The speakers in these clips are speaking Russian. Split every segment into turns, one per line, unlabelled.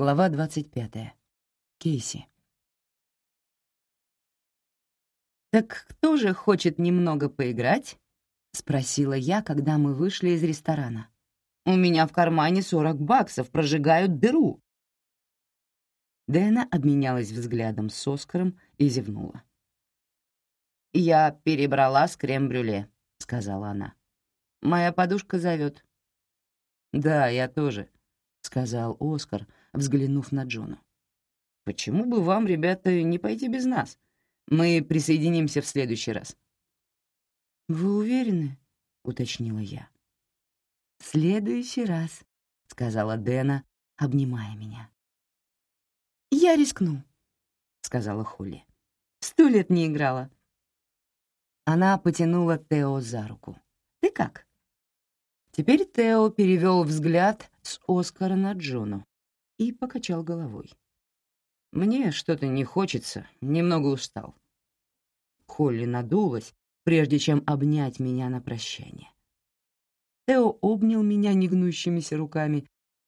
Глава 25. Кейси. «Так кто же хочет немного поиграть?» — спросила я, когда мы вышли из ресторана. «У меня в кармане 40 баксов, прожигают дыру». Дэна обменялась взглядом с Оскаром и зевнула. «Я перебрала с крем-брюле», — сказала она. «Моя подушка зовет». «Да, я тоже», — сказал Оскар, взглянув на Джону. «Почему бы вам, ребята, не пойти без нас? Мы присоединимся в следующий раз».
«Вы уверены?» — уточнила я. «В следующий раз», — сказала Дэна, обнимая меня. «Я рискну», — сказала Холли. «Сто лет не играла». Она потянула Тео за руку. «Ты как?» Теперь Тео перевел взгляд с Оскара на Джону и покачал головой. «Мне что-то не хочется, немного устал». Холли надулась, прежде чем обнять меня на прощание. Тео обнял меня негнущимися руками,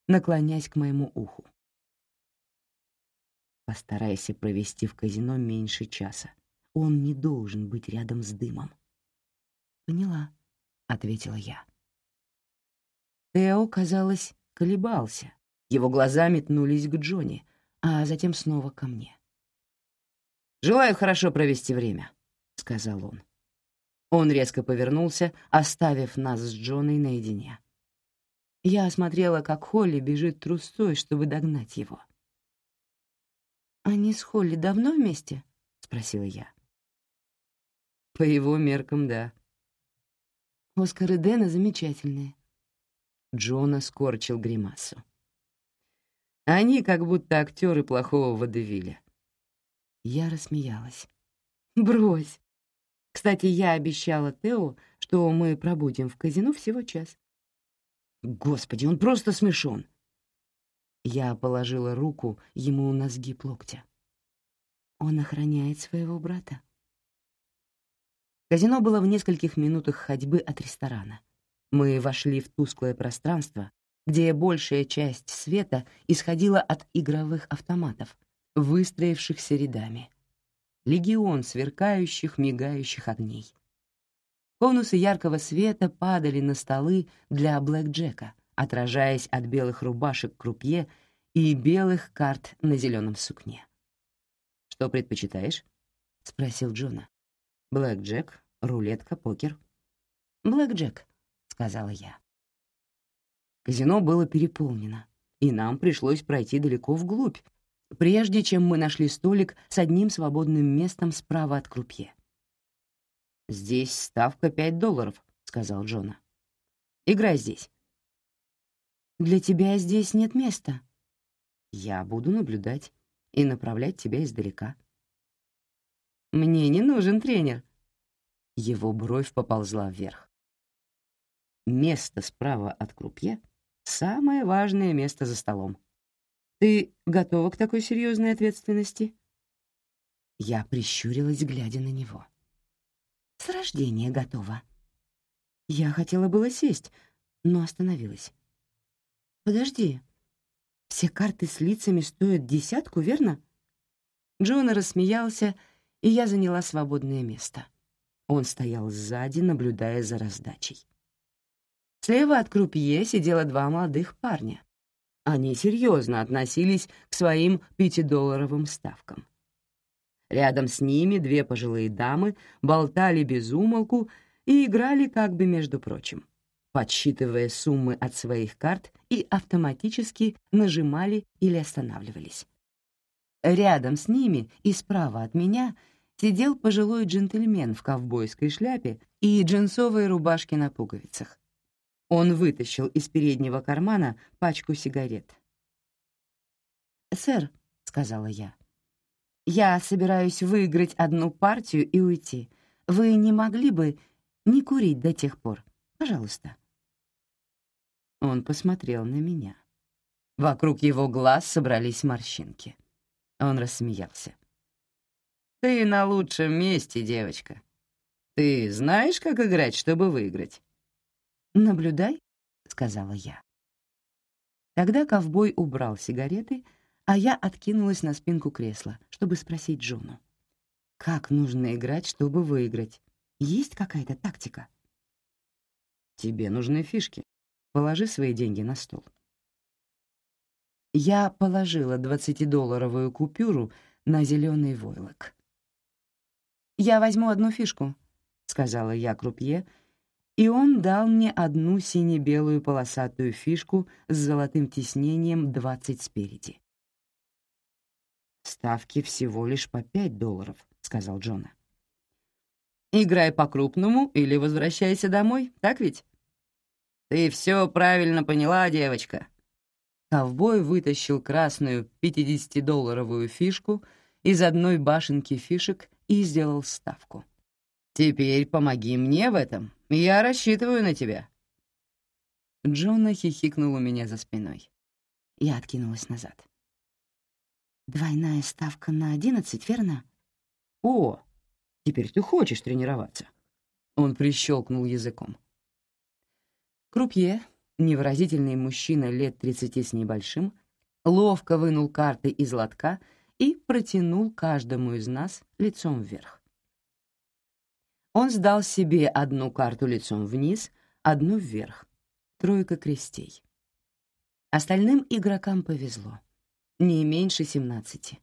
наклонясь к моему уху. Постарайся провести в казино меньше часа. Он не должен быть рядом с дымом. «Поняла», — ответила я. Тео, казалось, колебался. Его глаза метнулись к Джонни, а затем снова ко мне.
«Желаю хорошо провести время», — сказал он. Он резко повернулся, оставив нас с Джоной наедине.
Я осмотрела, как Холли бежит трустой, чтобы догнать его. «Они с Холли давно вместе?» — спросила я.
«По его меркам, да».
«Оскар и Дэна замечательные».
Джона скорчил гримасу. «Они как будто актеры плохого водевиля».
Я рассмеялась. «Брось. Кстати, я обещала Тео, что мы пробудем в казино всего час».
«Господи, он просто смешон!»
Я положила руку ему на сгиб локтя. Он охраняет своего брата. Казино было в нескольких минутах ходьбы от ресторана. Мы вошли в тусклое пространство, где большая часть света исходила от игровых автоматов, выстроившихся рядами. Легион сверкающих, мигающих огней. Конусы яркого света падали на столы для блэкджека — отражаясь от белых рубашек крупье и белых карт на зеленом сукне. «Что предпочитаешь?» — спросил Джона. «Блэк Джек, рулетка, покер». «Блэк Джек», — сказала я. Казино было переполнено, и нам пришлось пройти далеко вглубь, прежде чем мы нашли столик с одним свободным местом справа от крупье. «Здесь ставка пять долларов», — сказал Джона. «Играй здесь». Для тебя здесь нет места. Я буду наблюдать и направлять тебя издалека. Мне не нужен тренер. Его бровь поползла вверх. Место справа от крупье — самое важное место за столом. Ты готова к такой серьезной ответственности? Я прищурилась, глядя на него. С рождения готова. Я хотела было сесть, но остановилась. «Подожди, все карты с лицами стоят десятку, верно?» Джона рассмеялся, и я заняла свободное место. Он стоял сзади, наблюдая за раздачей. Слева от крупье сидело два молодых парня. Они серьезно относились к своим пятидолларовым ставкам. Рядом с ними две пожилые дамы болтали без умолку и играли как бы между прочим подсчитывая суммы от своих карт и автоматически нажимали или останавливались. Рядом с ними и справа от меня сидел пожилой джентльмен в ковбойской шляпе и джинсовой рубашке на пуговицах. Он вытащил из переднего кармана пачку сигарет. «Сэр», — сказала я, — «я собираюсь выиграть одну партию и уйти. Вы не могли бы не курить до тех пор? Пожалуйста». Он посмотрел на меня. Вокруг его глаз собрались морщинки. Он рассмеялся. «Ты на лучшем месте, девочка. Ты знаешь, как играть, чтобы выиграть?» «Наблюдай», — сказала я. Тогда ковбой убрал сигареты, а я откинулась на спинку кресла, чтобы спросить Джону. «Как нужно играть, чтобы выиграть? Есть какая-то тактика?»
«Тебе нужны фишки. Положи свои деньги на стол».
Я положила двадцатидолларовую купюру на зеленый войлок. «Я возьму одну фишку», — сказала я крупье, и он дал мне одну сине-белую полосатую фишку с золотым тиснением двадцать спереди.
«Ставки всего лишь по пять долларов», — сказал Джона.
«Играй по-крупному или возвращайся домой, так ведь?» «Ты все правильно поняла, девочка», Ковбой вытащил красную 50-долларовую фишку из одной башенки фишек и сделал ставку. «Теперь помоги мне в этом. Я рассчитываю на тебя». Джона хихикнул у меня за спиной. Я откинулась назад. «Двойная ставка на одиннадцать, верно?»
«О, теперь ты хочешь тренироваться?»
Он прищелкнул языком. Крупье, невыразительный мужчина лет тридцати с небольшим, ловко вынул карты из лотка и протянул каждому из нас лицом вверх. Он сдал себе одну карту лицом вниз, одну вверх. Тройка крестей. Остальным игрокам повезло. Не меньше семнадцати.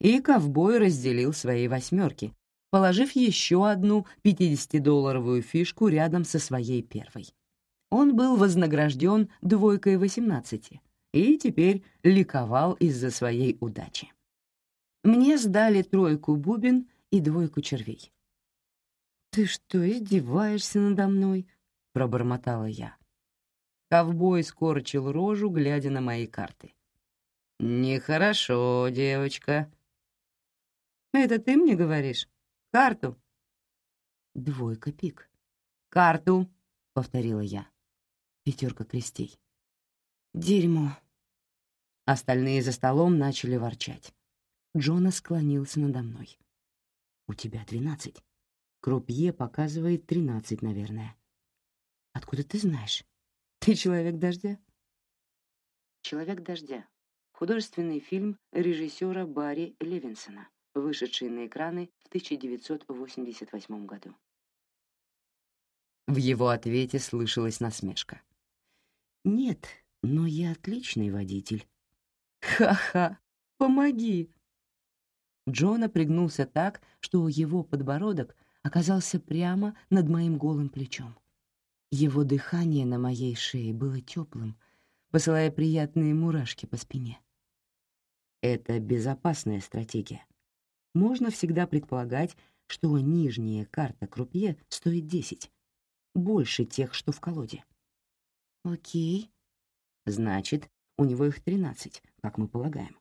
И ковбой разделил свои восьмерки, положив еще одну 50-долларовую фишку рядом со своей первой он был вознагражден двойкой восемнадцати и теперь ликовал из-за своей удачи. Мне сдали тройку бубен и двойку червей. «Ты что, издеваешься надо мной?» — пробормотала я. Ковбой скорчил рожу, глядя на мои карты. «Нехорошо, девочка». «Это ты мне говоришь? Карту?» «Двойка пик». «Карту», — повторила я пятерка крестей. «Дерьмо!» Остальные за столом начали ворчать. Джона склонился надо мной. «У тебя двенадцать. Крупье показывает тринадцать, наверное. Откуда ты знаешь? Ты человек дождя?» «Человек дождя» — художественный фильм режиссера Барри Левинсона, вышедший на экраны в 1988 году. В его ответе слышалась насмешка. «Нет, но я отличный водитель». «Ха-ха! Помоги!» Джона пригнулся так, что его подбородок оказался прямо над моим голым плечом. Его дыхание на моей шее было теплым, посылая приятные мурашки по спине. Это безопасная стратегия. Можно всегда предполагать, что нижняя карта крупье стоит 10, больше тех, что в колоде. Окей. Значит, у него их тринадцать, как мы полагаем.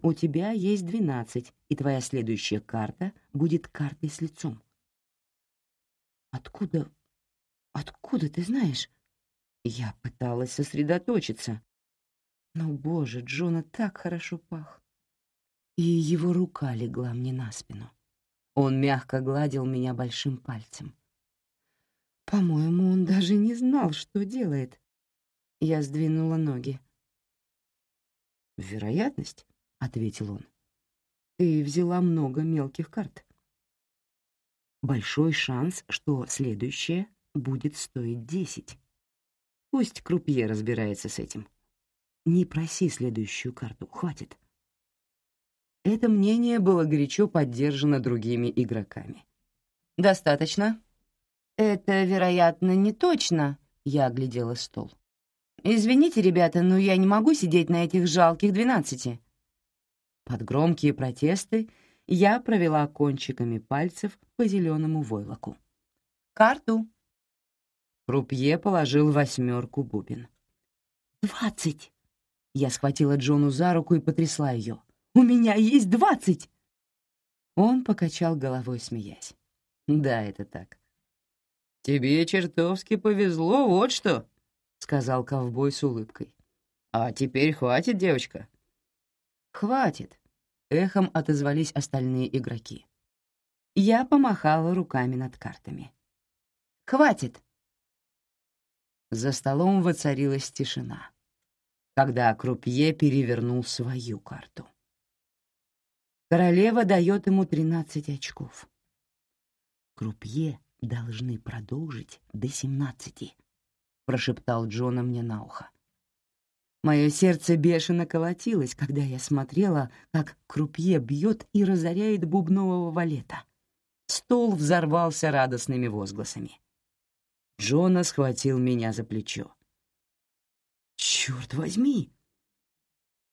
У тебя есть двенадцать, и твоя следующая карта будет картой с лицом. Откуда... Откуда ты знаешь? Я пыталась сосредоточиться. Но, боже, Джона так хорошо пах. И его рука легла мне на спину. Он мягко гладил меня большим пальцем. По-моему, он даже не знал, что делает. Я сдвинула ноги. «Вероятность», — ответил он. «Ты взяла много мелких карт. Большой шанс, что следующее будет стоить десять. Пусть крупье разбирается с этим. Не проси следующую карту, хватит». Это мнение было горячо поддержано другими игроками. «Достаточно?» «Это, вероятно, не точно», — я оглядела стол. «Извините, ребята, но я не могу сидеть на этих жалких двенадцати». Под громкие протесты я провела кончиками пальцев по зеленому войлоку. «Карту». Крупье положил восьмерку бубен. «Двадцать!» Я схватила Джону за руку и потрясла ее. «У меня есть двадцать!» Он покачал головой, смеясь. «Да, это так». «Тебе чертовски повезло, вот что!» — сказал ковбой с улыбкой. «А теперь хватит, девочка?» «Хватит», — эхом отозвались остальные игроки. Я помахала руками над картами. «Хватит!» За столом воцарилась тишина. когда крупье перевернул свою карту. Королева дает ему 13 очков. Крупье должны продолжить до 17, прошептал Джона мне на ухо. Мое сердце бешено колотилось, когда я смотрела, как крупье бьет и разоряет бубнового валета. Стол взорвался радостными возгласами. Джона схватил меня за плечо. «Черт возьми!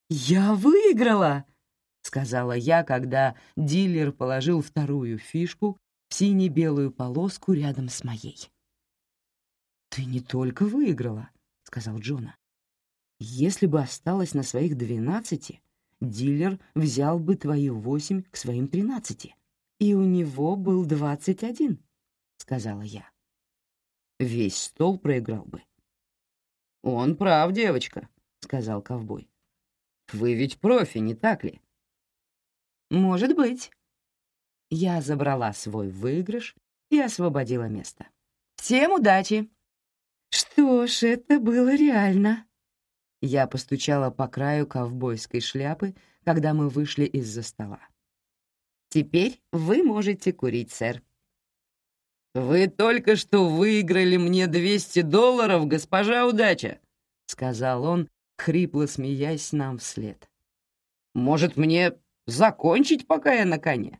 Я выиграла!» — сказала я, когда дилер положил вторую фишку в сине-белую полоску рядом с моей. «Ты не только выиграла», — сказал Джона. Если бы осталось на своих двенадцати, дилер взял бы твои восемь к своим тринадцати, и у него был двадцать один, — сказала я. Весь стол проиграл бы. «Он прав, девочка», — сказал ковбой. «Вы ведь профи, не так ли?» «Может быть». Я забрала свой выигрыш и освободила место. «Всем удачи!» «Что ж, это было реально», я постучала по краю ковбойской шляпы, когда мы вышли из-за стола. «Теперь вы можете курить, сэр». «Вы только что выиграли мне 200 долларов, госпожа удача», — сказал он, хрипло смеясь нам вслед. «Может, мне закончить, пока я на коне?»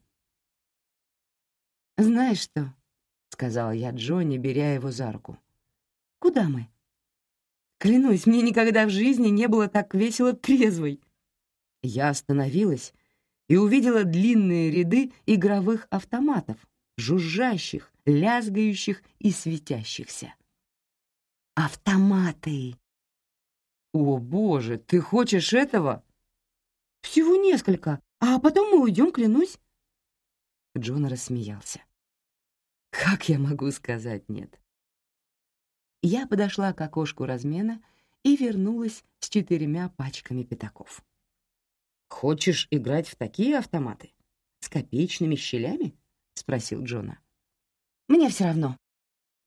«Знаешь что?» — сказала я Джонни, беря его за руку. «Куда мы?» Клянусь, мне никогда в жизни не было так весело трезвой. Я остановилась и увидела длинные ряды игровых автоматов, жужжащих, лязгающих и светящихся. Автоматы! О, боже, ты хочешь этого? Всего несколько, а потом мы уйдем, клянусь. Джон рассмеялся. Как я могу сказать нет? Я подошла к окошку размена и вернулась с четырьмя пачками пятаков. «Хочешь играть в такие автоматы? С копеечными щелями?» — спросил Джона. «Мне все равно.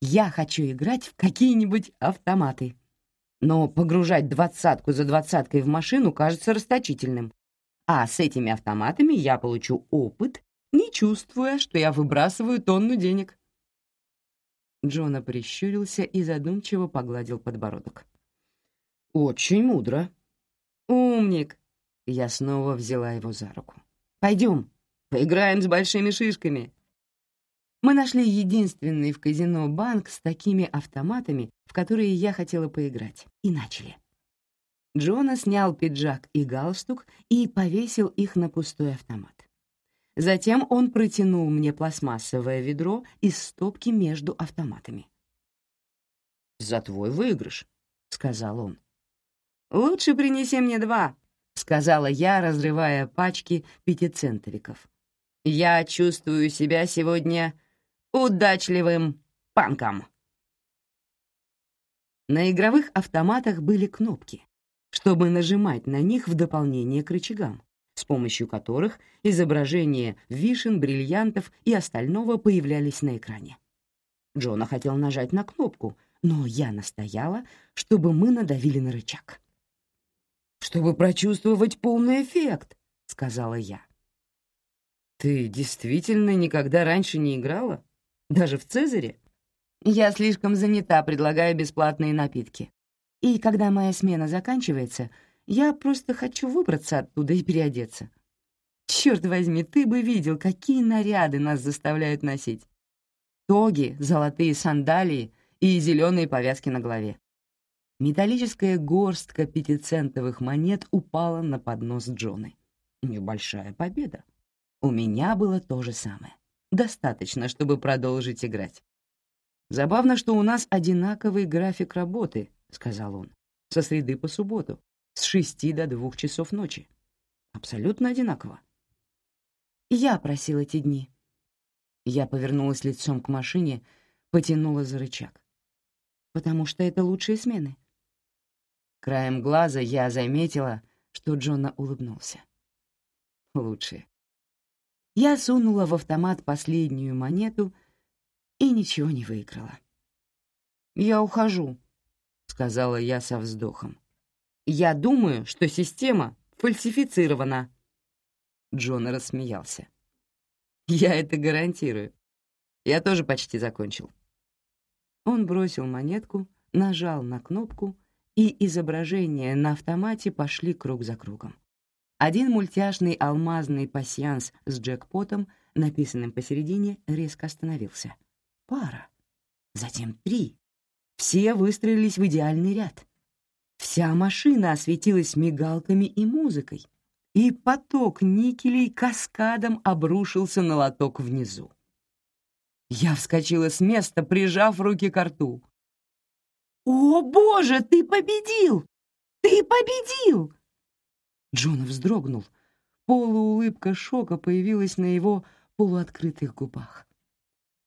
Я хочу играть в какие-нибудь автоматы. Но погружать двадцатку за двадцаткой в машину кажется расточительным. А с этими автоматами я получу опыт, не чувствуя, что я выбрасываю тонну денег. Джона прищурился и задумчиво погладил подбородок. «Очень мудро». «Умник!» Я снова взяла его за руку. «Пойдем, поиграем с большими шишками». Мы нашли единственный в казино банк с такими автоматами, в которые я хотела поиграть, и начали. Джона снял пиджак и галстук и повесил их на пустой автомат. Затем он протянул мне пластмассовое ведро из стопки между автоматами. «За твой выигрыш», — сказал он. «Лучше принеси мне два», — сказала я, разрывая пачки пятицентовиков. «Я чувствую себя сегодня удачливым панком». На игровых автоматах были кнопки, чтобы нажимать на них в дополнение к рычагам помощью которых изображения вишен, бриллиантов и остального появлялись на экране. Джона хотел нажать на кнопку, но я настояла, чтобы мы надавили на рычаг. «Чтобы прочувствовать полный эффект», — сказала я. «Ты действительно никогда раньше не играла? Даже в Цезаре?» «Я слишком занята, предлагая бесплатные напитки. И когда моя смена заканчивается, я просто хочу выбраться оттуда и переодеться. Черт возьми, ты бы видел, какие наряды нас заставляют носить. Тоги, золотые сандалии и зеленые повязки на голове. Металлическая горстка пятицентовых монет упала на поднос Джоны. Небольшая победа. У меня было то же самое. Достаточно, чтобы продолжить играть. «Забавно, что у нас одинаковый график работы», — сказал он, — «со среды по субботу с шести до двух часов ночи. Абсолютно одинаково. Я просил эти дни. Я повернулась лицом к машине, потянула за рычаг. Потому что это лучшие смены. Краем глаза я заметила, что Джона улыбнулся. Лучшие. Я сунула в автомат последнюю монету и ничего не выиграла. «Я ухожу», — сказала я со вздохом.
Я думаю, что система фальсифицирована. Джон рассмеялся. Я это гарантирую. Я тоже почти закончил. Он бросил монетку, нажал на кнопку, и изображения на автомате пошли круг за кругом. Один мультяшный алмазный пасьянс с джекпотом, написанным посередине, резко остановился. Пара. Затем три. Все выстроились в идеальный ряд. Вся машина осветилась мигалками и музыкой, и поток никелей каскадом обрушился на лоток внизу. Я вскочила с места, прижав руки к рту. «О, боже, ты победил! Ты победил!» Джон вздрогнул. Полуулыбка шока появилась на его полуоткрытых губах.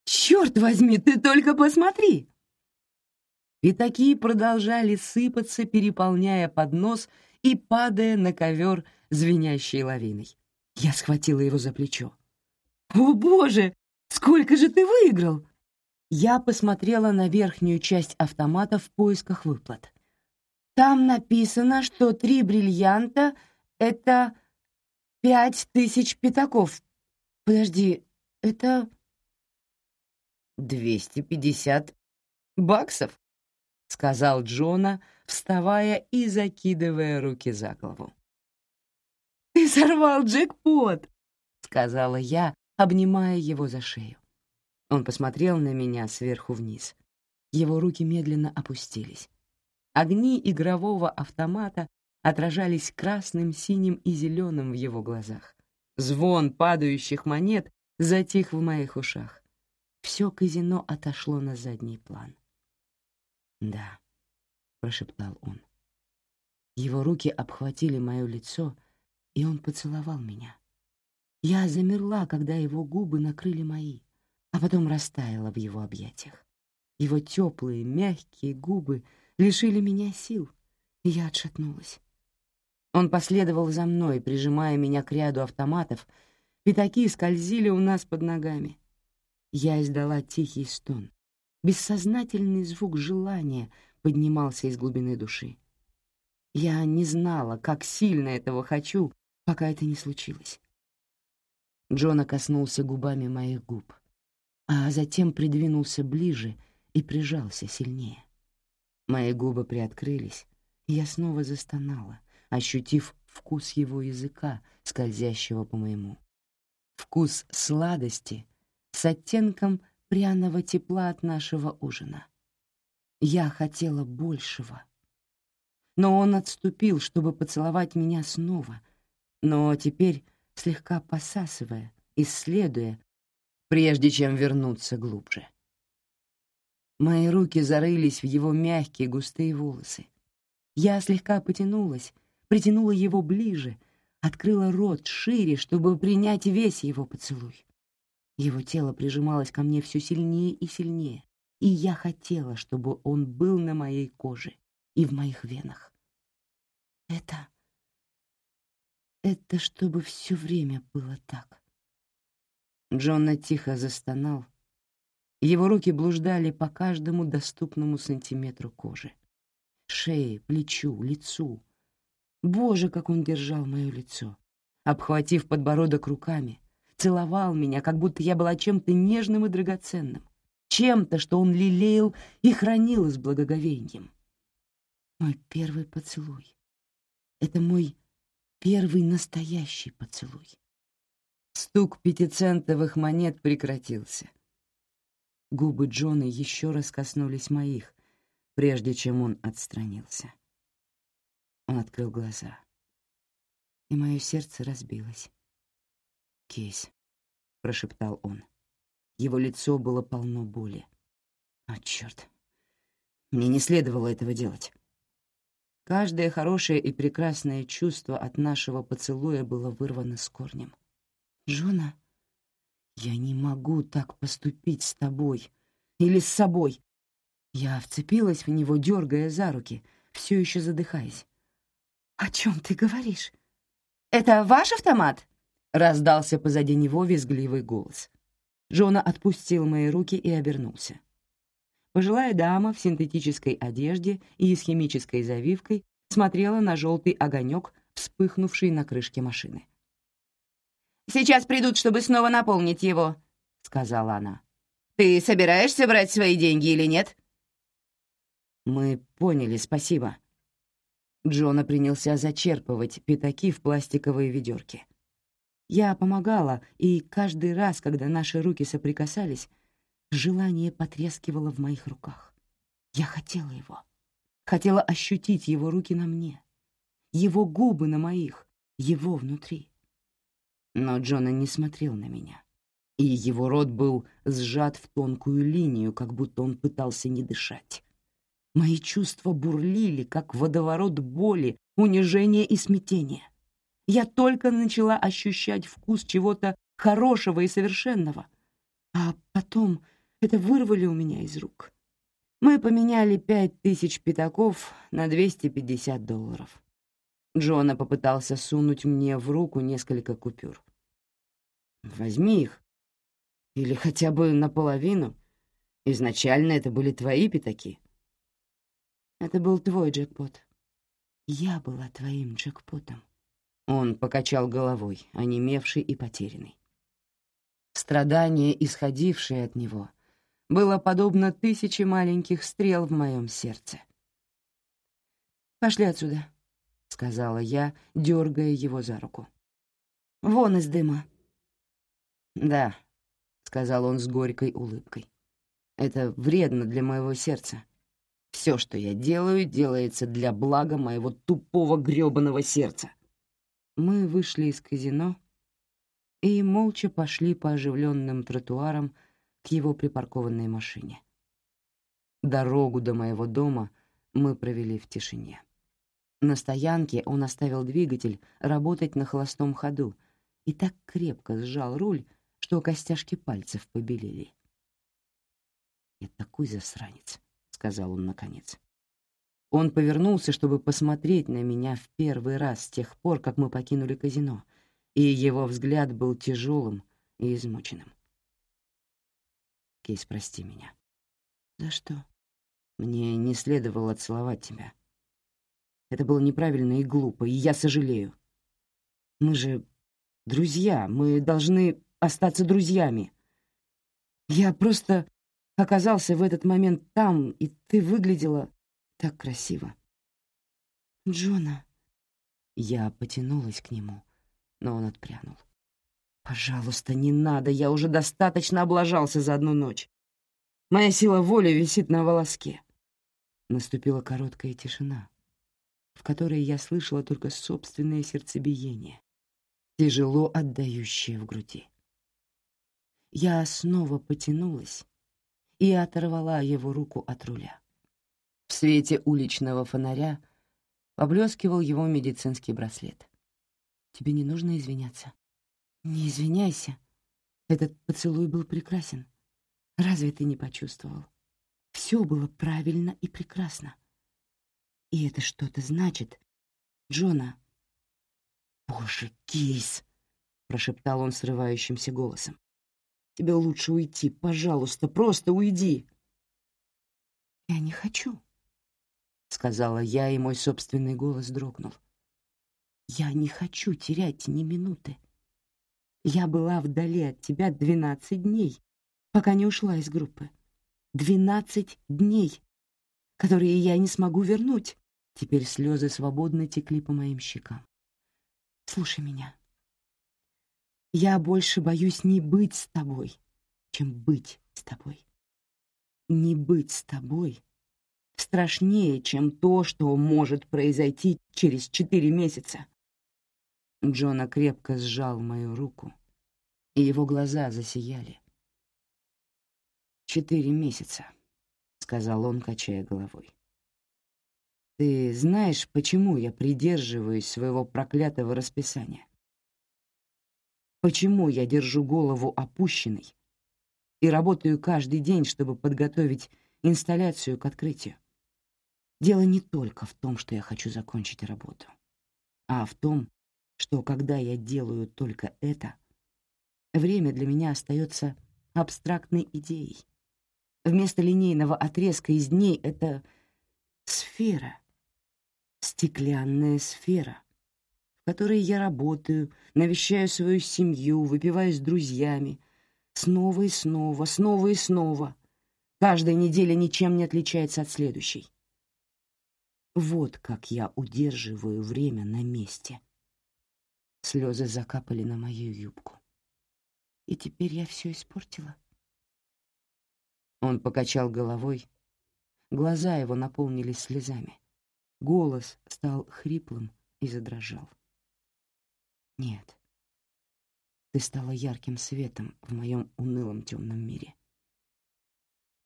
«Черт возьми, ты только посмотри!» Пятаки продолжали сыпаться, переполняя поднос и падая на ковер звенящей лавиной. Я схватила его за плечо. «О, боже! Сколько же ты выиграл?» Я посмотрела на верхнюю часть автомата в поисках выплат. Там написано, что три бриллианта — это пять тысяч пятаков. Подожди, это... «Двести пятьдесят баксов?» — сказал Джона, вставая и закидывая руки за голову. «Ты сорвал джекпот!» — сказала я, обнимая его за шею. Он посмотрел на меня сверху вниз. Его руки медленно опустились. Огни игрового автомата отражались красным, синим и зеленым в его глазах. Звон падающих монет затих в моих ушах. Все казино отошло на задний план. «Да», — прошептал он. Его руки обхватили мое лицо, и он поцеловал меня. Я замерла, когда его губы накрыли мои, а потом растаяла в его объятиях. Его теплые, мягкие губы лишили меня сил, и я отшатнулась. Он последовал за мной, прижимая меня к ряду автоматов. Пятаки скользили у нас под ногами. Я издала тихий стон. Бессознательный звук желания поднимался из глубины души. Я не знала, как сильно этого хочу, пока это не случилось. Джона коснулся губами моих губ, а затем придвинулся ближе и прижался сильнее. Мои губы приоткрылись, я снова застонала, ощутив вкус его языка, скользящего по моему. Вкус сладости с оттенком пряного тепла от нашего ужина. Я хотела большего. Но он отступил, чтобы поцеловать меня снова, но теперь слегка посасывая, исследуя, прежде чем вернуться глубже. Мои руки зарылись в его мягкие густые волосы. Я слегка потянулась, притянула его ближе, открыла рот шире, чтобы принять весь его поцелуй. Его тело прижималось ко мне все сильнее и сильнее, и я хотела, чтобы он был на моей коже и в моих венах. Это... Это чтобы все время было так. Джонна тихо застонал. Его руки блуждали по каждому доступному сантиметру кожи. Шее, плечу, лицу. Боже, как он держал мое лицо, обхватив подбородок руками, целовал меня, как будто я была чем-то нежным и драгоценным, чем-то, что он лелеял и хранил с благоговением. Мой первый поцелуй. Это мой первый настоящий поцелуй. Стук пятицентовых монет прекратился. Губы Джона еще раз коснулись моих, прежде чем он отстранился. Он открыл глаза, и мое сердце разбилось. Кейс, прошептал он. Его лицо было полно боли. «О, черт! Мне не следовало этого делать». Каждое хорошее и прекрасное чувство от нашего поцелуя было вырвано с корнем. «Джона, я не могу так поступить с тобой или с собой». Я вцепилась в него, дергая за руки, все еще задыхаясь. «О чем ты говоришь? Это ваш автомат?» — раздался позади него визгливый голос. Джона отпустил мои руки и обернулся. Пожилая дама в синтетической одежде и с химической завивкой
смотрела на желтый огонек, вспыхнувший на крышке машины. «Сейчас придут, чтобы снова наполнить его», — сказала она. «Ты собираешься брать свои деньги или нет?»
«Мы поняли, спасибо». Джона принялся зачерпывать пятаки в пластиковые ведерки. Я помогала, и каждый раз, когда наши руки соприкасались, желание потрескивало в моих руках. Я хотела его. Хотела ощутить его руки на мне, его губы на моих, его внутри. Но Джона не смотрел на меня, и его рот был сжат в тонкую линию, как будто он пытался не дышать. Мои чувства бурлили, как водоворот боли, унижения и смятения. Я только начала ощущать вкус чего-то хорошего и совершенного, а потом это вырвали у меня из рук. Мы поменяли пять тысяч пятаков на 250 долларов. Джона попытался сунуть мне в руку несколько купюр. «Возьми их. Или хотя бы наполовину. Изначально это были твои пятаки». «Это был твой джекпот. Я была твоим джекпотом». Он покачал головой, онемевший и потерянный. Страдание, исходившее от него, было подобно тысяче маленьких стрел в моем сердце. «Пошли отсюда», — сказала я, дергая его за руку. «Вон из дыма». «Да», — сказал он с горькой улыбкой. «Это вредно для моего сердца. Все, что я делаю, делается для блага моего тупого грёбаного сердца». Мы вышли из казино и молча пошли по оживленным тротуарам к его припаркованной машине. Дорогу до моего дома мы провели в тишине. На стоянке он оставил двигатель работать на холостом ходу и так крепко сжал руль, что костяшки пальцев побелели. «Я такой засранец», — сказал он наконец. Он повернулся, чтобы посмотреть на меня в первый раз с тех пор, как мы покинули казино, и его взгляд был тяжелым и измученным. Кейс, прости меня. За что? Мне не следовало целовать тебя. Это было неправильно и глупо, и я сожалею. Мы же друзья, мы должны остаться друзьями. Я просто оказался в этот момент там, и ты выглядела так красиво. Джона. Я потянулась к нему, но он отпрянул. Пожалуйста, не надо, я уже достаточно облажался за одну ночь. Моя сила воли висит на волоске. Наступила короткая тишина, в которой я слышала только собственное сердцебиение, тяжело отдающее в груди. Я снова потянулась и оторвала его руку от руля. В свете уличного фонаря поблескивал его медицинский браслет. «Тебе не нужно извиняться». «Не извиняйся. Этот поцелуй был прекрасен. Разве ты не почувствовал? Все было правильно и прекрасно. И это что-то значит. Джона...» «Боже, Кейс!» — прошептал он срывающимся голосом. «Тебе лучше уйти, пожалуйста, просто уйди!» «Я не хочу», — сказала я, и мой собственный голос дрогнул. «Я не хочу терять ни минуты. Я была вдали от тебя двенадцать дней, пока не ушла из группы. Двенадцать дней, которые я не смогу вернуть». Теперь слезы свободно текли по моим щекам. «Слушай меня. Я больше боюсь не быть с тобой, чем быть с тобой. Не быть с тобой — страшнее, чем то, что может произойти через четыре месяца. Джона крепко сжал мою руку, и его глаза засияли. «Четыре месяца», — сказал он, качая головой. «Ты знаешь, почему я придерживаюсь своего проклятого расписания? Почему я держу голову опущенной и работаю каждый день, чтобы подготовить инсталляцию к открытию? Дело не только в том, что я хочу закончить работу, а в том, что когда я делаю только это, время для меня остается абстрактной идеей. Вместо линейного отрезка из дней — это сфера.
Стеклянная сфера, в которой я работаю, навещаю свою семью, выпиваю с друзьями, снова и снова, снова и снова. Каждая неделя ничем не отличается от следующей. Вот как я удерживаю время на месте. Слезы закапали на мою юбку. И теперь я все испортила. Он покачал головой. Глаза его наполнились слезами. Голос стал хриплым и задрожал. Нет. Ты стала ярким светом в моем унылом темном мире.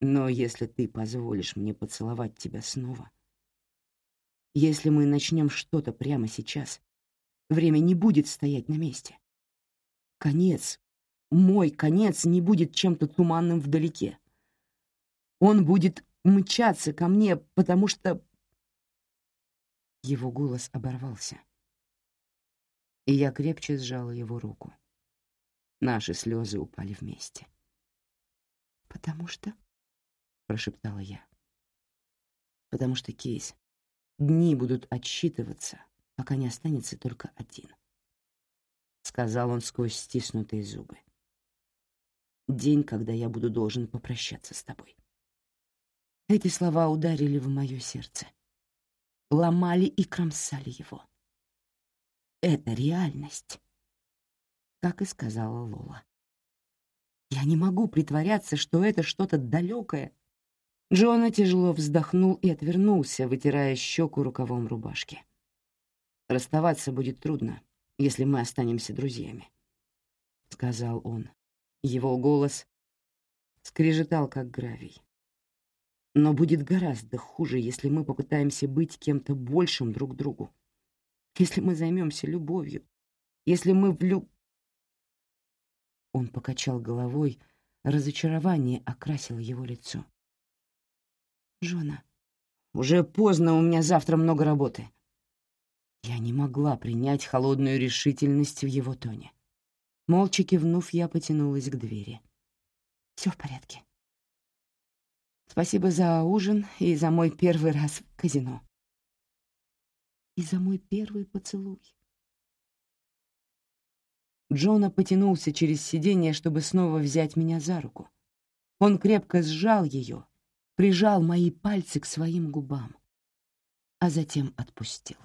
Но если ты позволишь мне поцеловать тебя снова, если мы начнем что-то прямо сейчас, время не будет стоять на месте. Конец, мой конец не будет чем-то туманным вдалеке. Он будет мчаться ко мне, потому что... Его голос оборвался, и я крепче сжала его руку. Наши слезы упали вместе. «Потому что...» — прошептала я. «Потому что, Кейс, дни будут отсчитываться, пока не останется только один», — сказал он сквозь стиснутые зубы. «День, когда я буду должен попрощаться с тобой». Эти слова ударили в мое сердце, ломали и кромсали его. Это реальность, как и сказала Лола. Я не могу притворяться, что это что-то далекое. Джона тяжело вздохнул и отвернулся, вытирая щеку рукавом рубашки. «Расставаться будет трудно, если мы останемся друзьями», — сказал он. Его голос скрежетал, как гравий. Но будет гораздо хуже, если мы попытаемся быть кем-то большим друг другу. Если мы займемся любовью. Если мы влю... Он покачал головой, разочарование окрасило его лицо. «Жона, уже поздно, у меня завтра много работы». Я не могла принять холодную решительность в его тоне. Молча кивнув, я потянулась к двери. «Все в порядке. Спасибо за ужин и за мой первый раз в казино. И за мой первый поцелуй. Джона потянулся через сиденье, чтобы снова взять меня за руку. Он крепко сжал ее, прижал мои пальцы к своим губам, а затем отпустил.